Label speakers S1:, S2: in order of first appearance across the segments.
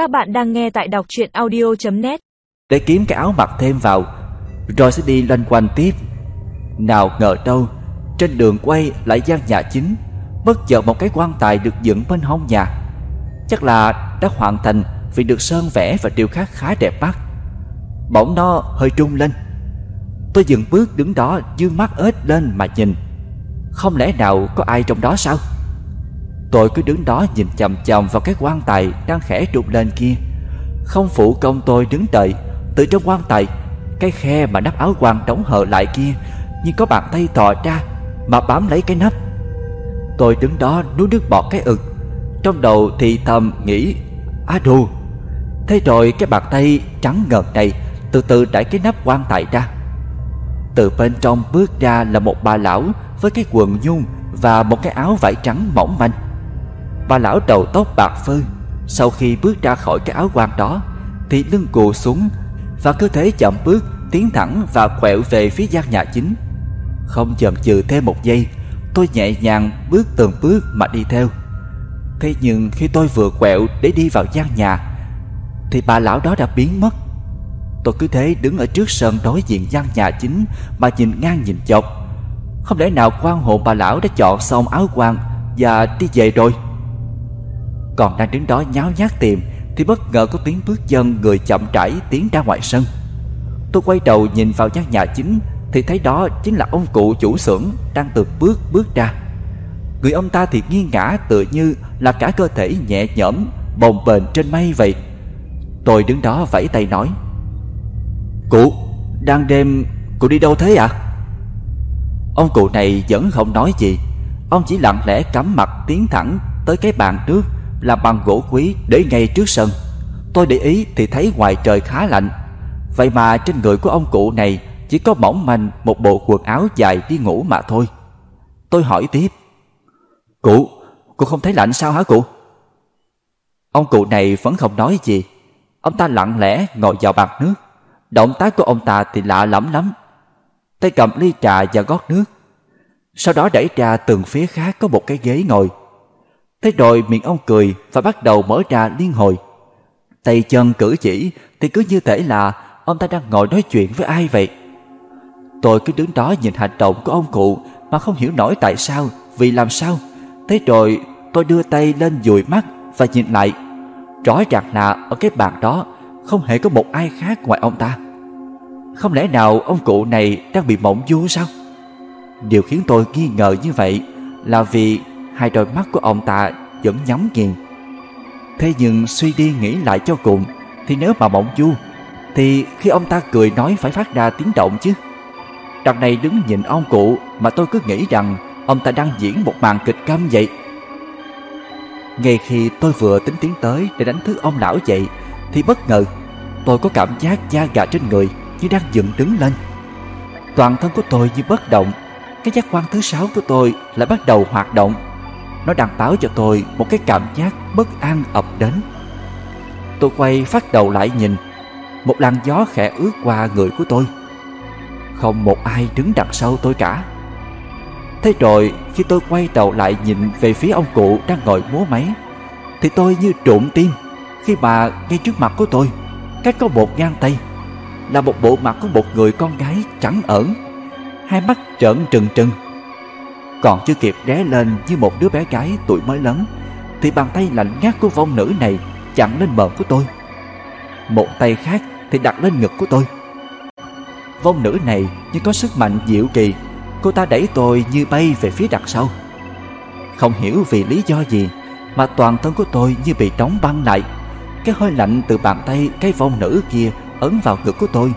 S1: Các bạn đang nghe tại đọc chuyện audio.net
S2: Để kiếm cái áo mặc thêm vào, Rồi sẽ đi loanh quanh tiếp. Nào ngờ đâu, Trên đường quay lại gian nhà chính, Bất chợt một cái quan tài được dựng bên hông nhà. Chắc là đã hoàn thành Vì được sơn vẽ và điều khắc khá đẹp mắt. Bỗng nó hơi trung lên. Tôi dừng bước đứng đó, dương mắt ếch lên mà nhìn. Không lẽ nào có ai trong đó sao? Tôi cứ đứng đó nhìn chầm chầm vào cái quan tài đang khẽ trục lên kia. Không phụ công tôi đứng đợi. Từ trong quan tài, Cái khe mà nắp áo quan đóng hờ lại kia Nhưng có bàn tay tò ra Mà bám lấy cái nắp. Tôi đứng đó nuốt nước bọt cái ực. Trong đầu thì thầm nghĩ, Á đù. Thế rồi cái bàn tay trắng ngợt này Từ từ đẩy cái nắp quan tài ra. Từ bên trong bước ra là một bà lão Với cái quần nhung Và một cái áo vải trắng mỏng manh. Bà lão đầu tóc bạc phơ, Sau khi bước ra khỏi cái áo quan đó, Thì lưng cù xuống Và cơ thể chậm bước Tiến thẳng và quẹo về phía gian nhà chính. Không chần chừ thêm một giây, Tôi nhẹ nhàng bước từng bước mà đi theo. Thế nhưng khi tôi vừa quẹo để đi vào gian nhà, Thì bà lão đó đã biến mất. Tôi cứ thế đứng ở trước sân đối diện gian nhà chính Mà nhìn ngang nhìn dọc. Không lẽ nào quan hồn bà lão đã chọn xong áo quan Và đi về rồi? Còn đang đứng đó nháo nhác tìm Thì bất ngờ có tiếng bước chân người chậm rãi tiến ra ngoài sân Tôi quay đầu nhìn vào gian nhà chính Thì thấy đó chính là ông cụ chủ xưởng Đang từng bước bước ra Người ông ta thì nghiêng ngã tựa như Là cả cơ thể nhẹ nhõm Bồng bềnh trên mây vậy Tôi đứng đó vẫy tay nói Cụ, đang đêm Cụ đi đâu thế ạ? À? Ông cụ này vẫn không nói gì Ông chỉ lặng lẽ cắm mặt tiến thẳng tới cái bàn trước làm bằng gỗ quý để ngay trước sân. Tôi để ý thì thấy ngoài trời khá lạnh. Vậy mà trên người của ông cụ này chỉ có mỏng manh một bộ quần áo dài đi ngủ mà thôi. Tôi hỏi tiếp. Cụ, cụ không thấy lạnh sao hả cụ? Ông cụ này vẫn không nói gì. Ông ta lặng lẽ ngồi vào bàn nước. Động tác của ông ta thì lạ lắm lắm. Tay cầm ly trà và gót nước. Sau đó đẩy ra từng phía khác có một cái ghế ngồi. Thế rồi miệng ông cười và bắt đầu mở ra liên hồi. Tay chân cử chỉ thì cứ như thể là ông ta đang ngồi nói chuyện với ai vậy. Tôi cứ đứng đó nhìn hành động của ông cụ mà không hiểu nổi tại sao, vì làm sao. Thế rồi tôi đưa tay lên dụi mắt và nhìn lại. Rõ ràng là ở cái bàn đó không hề có một ai khác ngoài ông ta. Không lẽ nào ông cụ này đang bị mộng du sao? Điều khiến tôi nghi ngờ như vậy là vì hai đôi mắt của ông ta vẫn nhắm nghiền. Thế nhưng suy đi nghĩ lại cho cùng, thì nếu mà mộng du, thì khi ông ta cười nói phải phát ra tiếng động chứ. Đằng này đứng nhìn ông cụ mà tôi cứ nghĩ rằng ông ta đang diễn một màn kịch câm vậy. Ngay khi tôi vừa tính tiến tới để đánh thức ông lão dậy, thì bất ngờ tôi có cảm giác da gà trên người như đang dựng đứng lên. Toàn thân của tôi như bất động, cái giác quan thứ sáu của tôi lại bắt đầu hoạt động nó đang báo cho tôi một cái cảm giác bất an ập đến. Tôi quay phát đầu lại nhìn, Một làn gió khẽ ướt qua người của tôi. Không một ai đứng đằng sau tôi cả. Thế rồi, khi tôi quay đầu lại nhìn về phía ông cụ đang ngồi múa máy, Thì tôi như trộm tim Khi mà ngay trước mặt của tôi, Cách có một ngang tay, Là một bộ mặt của một người con gái trắng ẩn, Hai mắt trợn trừng trừng còn chưa kịp ré lên như một đứa bé gái tuổi mới lớn, Thì bàn tay lạnh ngắt của vong nữ này chặn lên mờ của tôi. Một tay khác thì đặt lên ngực của tôi. Vong nữ này như có sức mạnh diệu kỳ, Cô ta đẩy tôi như bay về phía đằng sau. Không hiểu vì lý do gì Mà toàn thân của tôi như bị đóng băng lại, Cái hơi lạnh từ bàn tay cái vong nữ kia ấn vào ngực của tôi,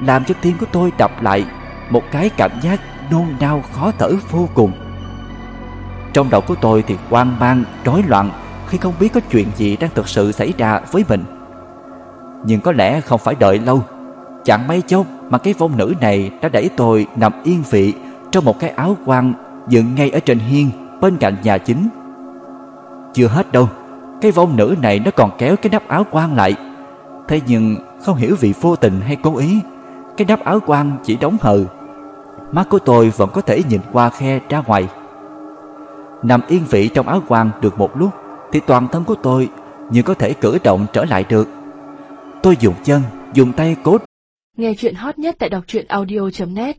S2: Làm cho tim của tôi đập lại, Một cái cảm giác nôn nao khó thở vô cùng trong đầu của tôi thì hoang mang, rối loạn khi không biết có chuyện gì đang thực sự xảy ra với mình. Nhưng có lẽ không phải đợi lâu. Chẳng mấy chốc mà cái vong nữ này đã đẩy tôi nằm yên vị trong một cái áo quan dựng ngay ở trên hiên bên cạnh nhà chính. Chưa hết đâu, cái vong nữ này nó còn kéo cái nắp áo quan lại. Thế nhưng không hiểu vì vô tình hay cố ý, cái nắp áo quan chỉ đóng hờ. Mắt của tôi vẫn có thể nhìn qua khe ra ngoài. Nằm yên vị trong áo quan được một lúc, Thì toàn thân của tôi như có thể cử động trở lại được. Tôi dùng chân, Dùng tay cố
S3: Nghe chuyện hot nhất tại đọc truyện audio.net